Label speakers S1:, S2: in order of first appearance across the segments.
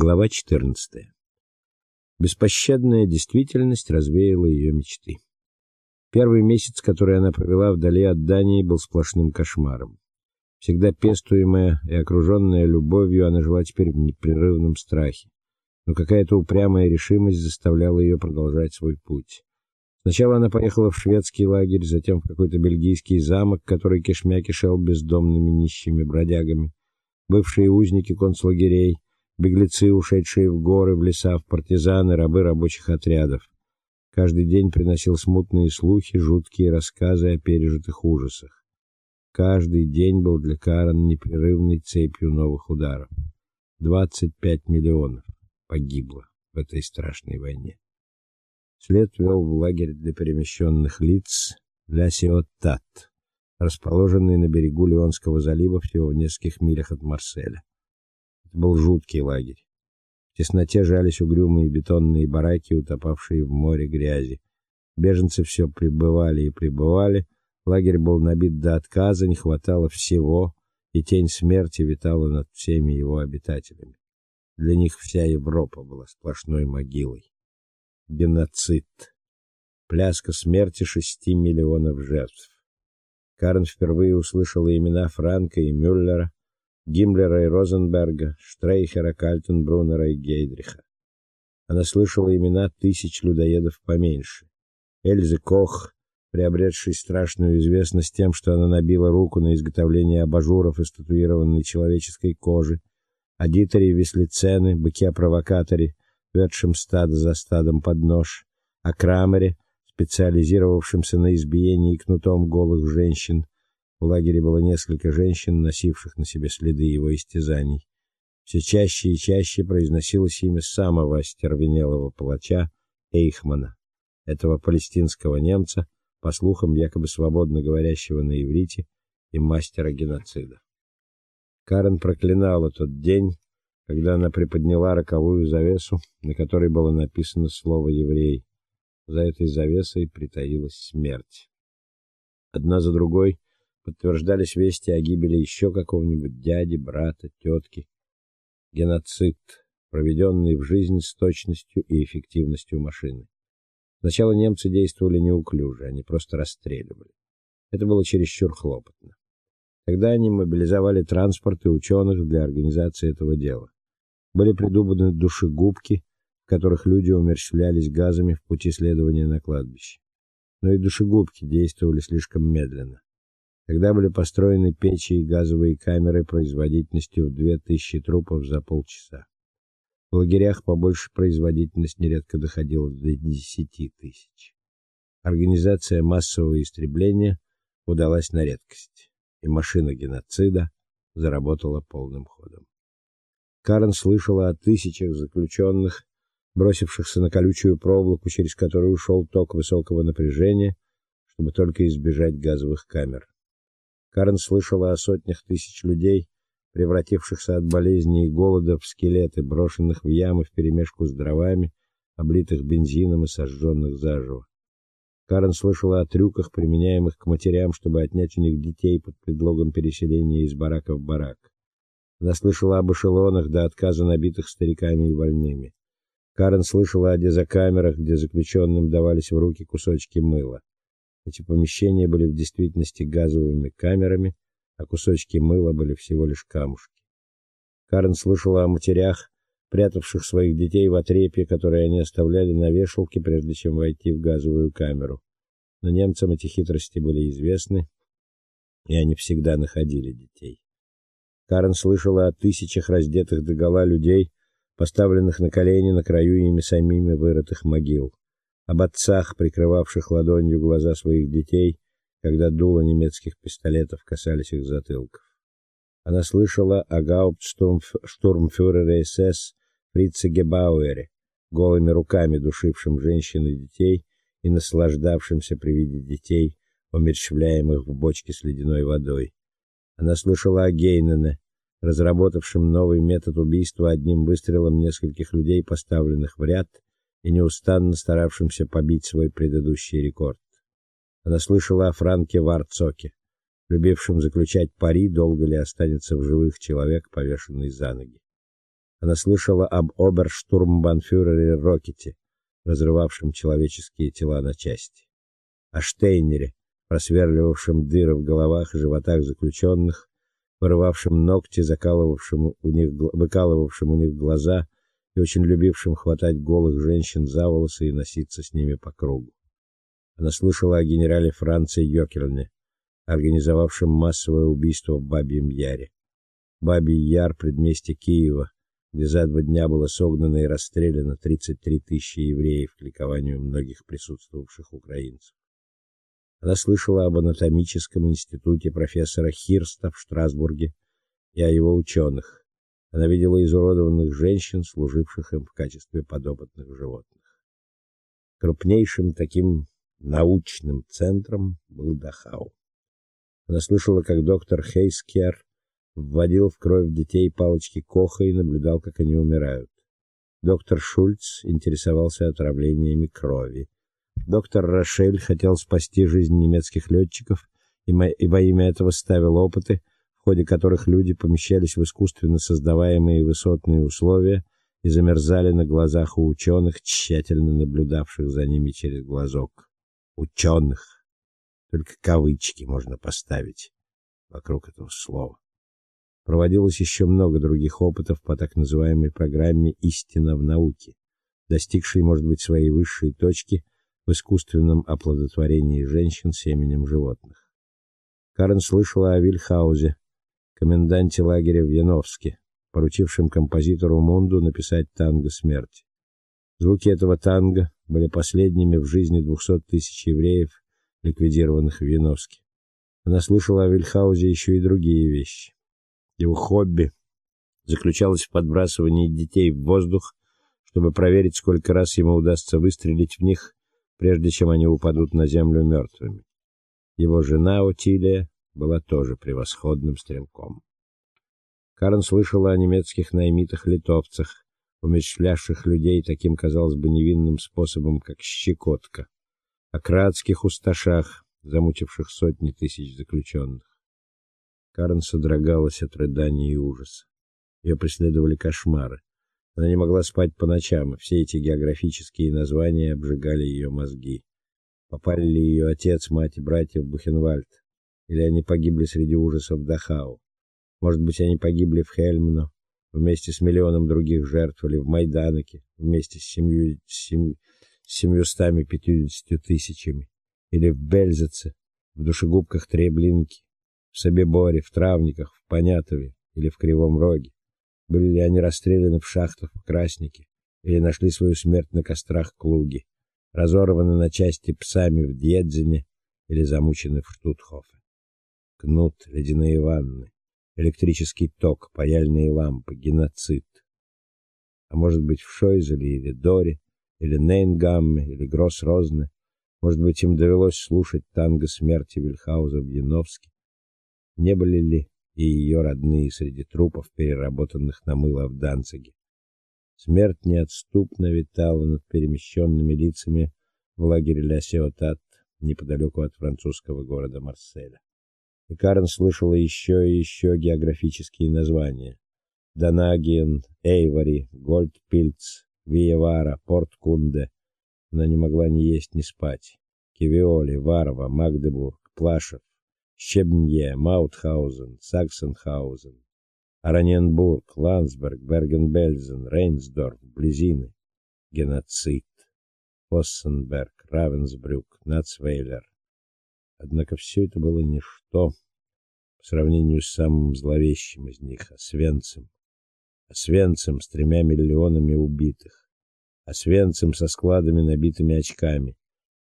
S1: Глава 14. Беспощадная действительность развеяла ее мечты. Первый месяц, который она провела вдали от Дании, был сплошным кошмаром. Всегда пестуемая и окруженная любовью, она жила теперь в непрерывном страхе. Но какая-то упрямая решимость заставляла ее продолжать свой путь. Сначала она поехала в шведский лагерь, затем в какой-то бельгийский замок, который кишмя кишел бездомными нищими бродягами. Бывшие узники концлагерей – беглецы, ушедшие в горы, в леса, в партизаны, рабы рабочих отрядов. Каждый день приносил смутные слухи, жуткие рассказы о пережитых ужасах. Каждый день был для Карен непрерывной цепью новых ударов. 25 миллионов погибло в этой страшной войне. След вел в лагерь для перемещенных лиц Ля Сиоттат, расположенный на берегу Леонского залива всего в нескольких милях от Марселя. Это был жуткий лагерь. В тесноте жались угрюмые бетонные бараки, утопавшие в море грязи. Беженцы все прибывали и прибывали. Лагерь был набит до отказа, не хватало всего, и тень смерти витала над всеми его обитателями. Для них вся Европа была сплошной могилой. Геноцид. Пляска смерти шести миллионов жертв. Карен впервые услышала имена Франка и Мюллера, Гиммлера и Розенберга, Штрейхера, Кальтенбруннера и Гейдриха. Она слышала имена тысяч людоедов поменьше. Эльзы Кох, приобретшей страшную известность тем, что она набила руку на изготовление абажуров из татуированной человеческой кожи, о Дитере Веслицене, быке-провокаторе, ведшем стадо за стадом под нож, о Крамере, специализировавшемся на избиении кнутом голых женщин, в лагере было несколько женщин, носивших на себе следы его истязаний. Все чаще и чаще произносилось имя самого остервенелого палача Эйхмана, этого палестинского немца, по слухам якобы свободно говорящего на иврите и мастера геноцида. Карен проклинала тот день, когда она приподняла роковую завесу, на которой было написано слово еврей. За этой завесой притаилась смерть. Одна за другой подтверждались вести о гибели еще какого-нибудь дяди, брата, тетки. Геноцид, проведенный в жизнь с точностью и эффективностью машины. Сначала немцы действовали неуклюже, они просто расстреливали. Это было чересчур хлопотно. Тогда они мобилизовали транспорт и ученых для организации этого дела. Были придуманы душегубки, в которых люди умерщвлялись газами в пути следования на кладбище. Но и душегубки действовали слишком медленно. Тогда были построены печи и газовые камеры производительностью в 2000 трупов за полчаса. В лагерях побольше производительность нередко доходила до 10 тысяч. Организация массового истребления удалась на редкость, и машина геноцида заработала полным ходом. Карен слышала о тысячах заключенных, бросившихся на колючую проволоку, через которую ушел ток высокого напряжения, чтобы только избежать газовых камер. Карен слышала о сотнях тысяч людей, превратившихся от болезней и голода в скелеты, брошенных в ямы вперемешку с дровами, облитых бензином и сожженных заживо. Карен слышала о трюках, применяемых к матерям, чтобы отнять у них детей под предлогом переселения из барака в барак. Она слышала об эшелонах до отказа набитых стариками и больными. Карен слышала о дезокамерах, где заключенным давались в руки кусочки мыла. Эти помещения были в действительности газовыми камерами, а кусочки мыла были всего лишь камушки. Карен слышала о матерях, прятавших своих детей в отрепье, которые они оставляли на вешалке, прежде чем войти в газовую камеру. Но немцам эти хитрости были известны, и они всегда находили детей. Карен слышала о тысячах раздетых догола людей, поставленных на колени на краю ими самими вырытых могил об отцах, прикрывавших ладонью глаза своих детей, когда дуло немецких пистолетов касались их затылков. Она слышала о гауптштурмфюрере СС Фрице Гебауэре, голыми руками душившем женщин и детей и наслаждавшимся при виде детей, умерщвляемых в бочке с ледяной водой. Она слышала о Гейнене, разработавшем новый метод убийства одним выстрелом нескольких людей, поставленных в ряд, и неустанно старавшимся побить свой предыдущий рекорд. Она слышала о Франке Варцоке, любившем заключать пари, долго ли останется в живых человек, повешенный за ноги. Она слышала об оберштурмбанфюрере Рокете, разрывавшем человеческие тела на части, о Штейнере, просверливавшем дыры в головах и животах заключенных, вырывавшем ногти, закалывавшим у них выкалывавшим у них глаза и очень любившим хватать голых женщин за волосы и носиться с ними по кругу. Она слышала о генерале Франции Йокельне, организовавшем массовое убийство в Бабьем Яре. Бабий Яр предместье Киева, где за два дня было согнано и расстреляно 33 тысячи евреев к ликованию многих присутствовавших украинцев. Она слышала об анатомическом институте профессора Хирста в Страсбурге и о его ученых. Она видела изуродованных женщин, служивших им в качестве подопытных животных. Крупнейшим таким научным центром был Дахау. Она слышала, как доктор Хейскер вводил в кровь детей палочки Коха и наблюдал, как они умирают. Доктор Шульц интересовался отравлениями крови. Доктор Рошель хотел спасти жизнь немецких летчиков и, во имя этого ставил опыты, ходе которых люди помещались в искусственно создаваемые высотные условия и замерзали на глазах у ученых, тщательно наблюдавших за ними через глазок. Ученых. Только кавычки можно поставить вокруг этого слова. Проводилось еще много других опытов по так называемой программе Истина в науке, достигшей, может быть, своей высшей точки в искусственном оплодотворении женщин семенем животных. Карен слышала о Вильхаузе, коменданте лагеря в Яновске, поручившем композитору Мунду написать танго смерти. Звуки этого танго были последними в жизни 200 тысяч евреев, ликвидированных в Яновске. Она слышала о Вильхаузе еще и другие вещи. Его хобби заключалось в подбрасывании детей в воздух, чтобы проверить, сколько раз ему удастся выстрелить в них, прежде чем они упадут на землю мертвыми. Его жена Отилия была тоже превосходным стрелком. Карен слышала о немецких наймитах-литовцах, умерщвлявших людей таким, казалось бы, невинным способом, как щекотка, о кратских усташах, замучивших сотни тысяч заключенных. Карен содрогалась от рыданий и ужаса. Ее преследовали кошмары. Она не могла спать по ночам, и все эти географические названия обжигали ее мозги. Попали ли ее отец, мать и братья в Бухенвальд? Или они погибли среди ужасов Дахау? Может быть, они погибли в Хельмно вместе с миллионом других жертв, или в Майданоке вместе с семью, семь, семьюстами пятьюдесятью тысячами, или в Бельзеце, в душегубках Треблинки, в Собиборе, в Травниках, в Понятове или в Кривом Роге? Были ли они расстреляны в шахтах в Краснике или нашли свою смерть на кострах Клуги, разорваны на части псами в Дьедзине или замучены в Штутхофе? Кнут, ледяные ванны, электрический ток, паяльные лампы, геноцид. А может быть, в Шойзеле или Доре, или Нейнгамме, или Гросс-Розне, может быть, им довелось слушать танго смерти Вильхауза в Яновске, не были ли и ее родные среди трупов, переработанных на мыло в Данциге. Смерть неотступно витала над перемещенными лицами в лагере Ля Сиотат, неподалеку от французского города Марселя. И Карен слышала еще и еще географические названия: Данаген, Эйвори, Гольдпильц, Виевара, Порт-Кунде. Она не могла ни есть, ни спать. Кивиоли, Варва, Магдебург, Плашев, Щебнье, Маутхаузен, Саксенхаузен, Араненбург, Ландсберг, Берген-Бельзен, Рейнсдорф, Близины, геноцид, Фоссенберг, Равенсбрюк, Нацвейлер. Однако все это было ничто по сравнению с самым зловещим из них, Освенцим. Освенцим с тремя миллионами убитых. Освенцим со складами, набитыми очками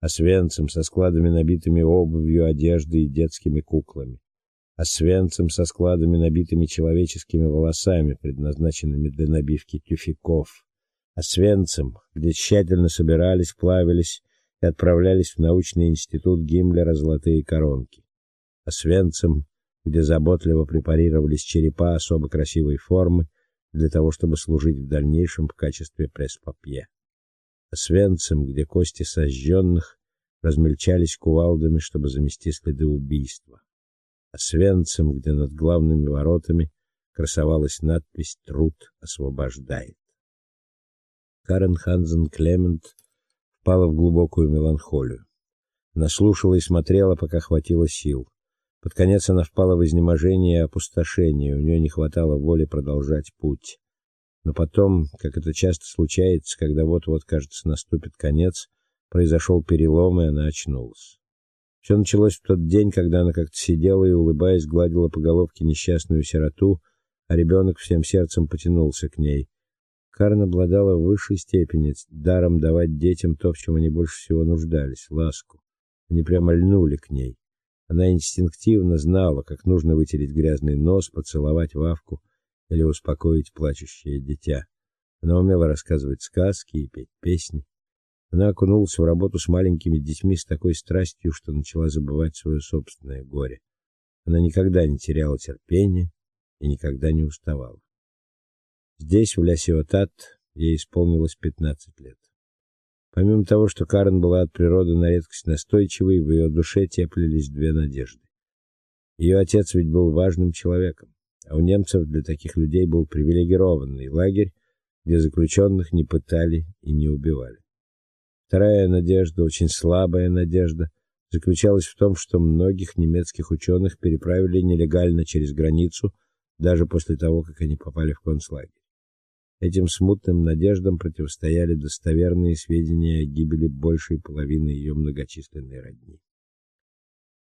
S1: освенцем со складами набитыми обувью, одеждой и детскими куклами, освенцем со складами набитыми человеческими волосами, предназначенными для набивки тюфяков, освенцем, где тщательно собирались, плавились и отправлялись в научный институт Гиммлера золотые коронки, освенцем, где заботливо препарировались черепа особо красивой формы для того, чтобы служить в дальнейшем в качестве пресс-папье. Освенцим, где кости сожженных размельчались кувалдами, чтобы замести следы убийства. Освенцим, где над главными воротами красовалась надпись «Труд освобождает». Карен Хансен Клемент впала в глубокую меланхолию. Она слушала и смотрела, пока хватило сил. Под конец она впала в изнеможение и опустошение, у нее не хватало воли продолжать путь. Но потом, как это часто случается, когда вот-вот, кажется, наступит конец, произошел перелом, и она очнулась. Все началось в тот день, когда она как-то сидела и улыбаясь гладила по головке несчастную сироту, а ребенок всем сердцем потянулся к ней. Карна обладала в высшей степени даром давать детям то, в чем они больше всего нуждались ласку. Они прямо льнули к ней. Она инстинктивно знала, как нужно вытереть грязный нос, поцеловать Вавку или успокоить плачущее дитя. Она умела рассказывать сказки и петь песни. Она окунулась в работу с маленькими детьми с такой страстью, что начала забывать свое собственное горе. Она никогда не теряла терпения и никогда не уставала. Здесь, в Ля-Сиотат, ей исполнилось 15 лет. Помимо того, что Карен была от природы на редкость настойчивой, в ее душе теплились две надежды. Ее отец ведь был важным человеком, а у немцев для таких людей был привилегированный лагерь, где заключенных не пытали и не убивали. Вторая надежда, очень слабая надежда, заключалась в том, что многих немецких ученых переправили нелегально через границу, даже после того, как они попали в концлагерь. Этим смутным надеждам противостояли достоверные сведения о гибели большей половины ее многочисленной родни.